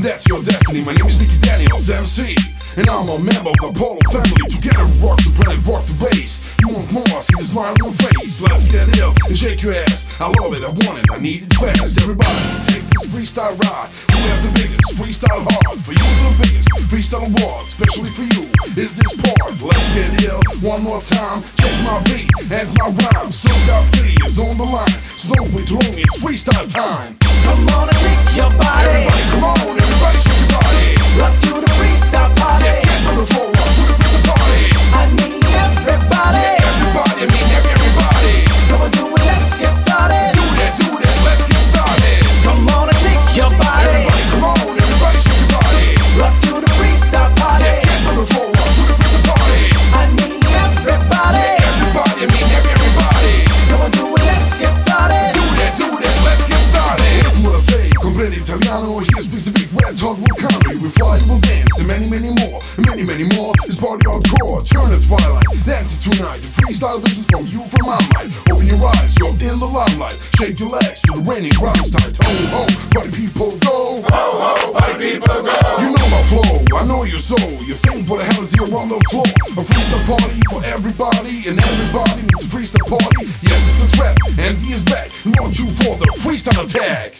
That's your destiny. My name is Nicky Daniels, MC. And I'm a member of the Polo family. Together, we rock the planet, rock the bass. You want more? See the smile on your face. Let's get ill and shake your ass. I love it, I want it, I need it fast. Everybody, take this freestyle ride. We have the biggest freestyle hard. For you, the biggest freestyle award, especially for you. Is this part? Let's get ill one more time. Check my beat and my rhyme. Snowdog City is on the line. So don't it's freestyle time. Your body. Everybody, many, many more. This party hardcore, turn it twilight. Dancing tonight, the freestyle visions from you from my mind. Open your eyes, you're in the limelight. Shake your legs to the raining grounds night. Oh, oh, party people go. Oh, oh, party people go. You know my flow, I know your soul. You think what the hell is here on the floor? A freestyle party for everybody, and everybody needs a freestyle party. Yes, it's a trap, and he is back. Launch you for the freestyle attack.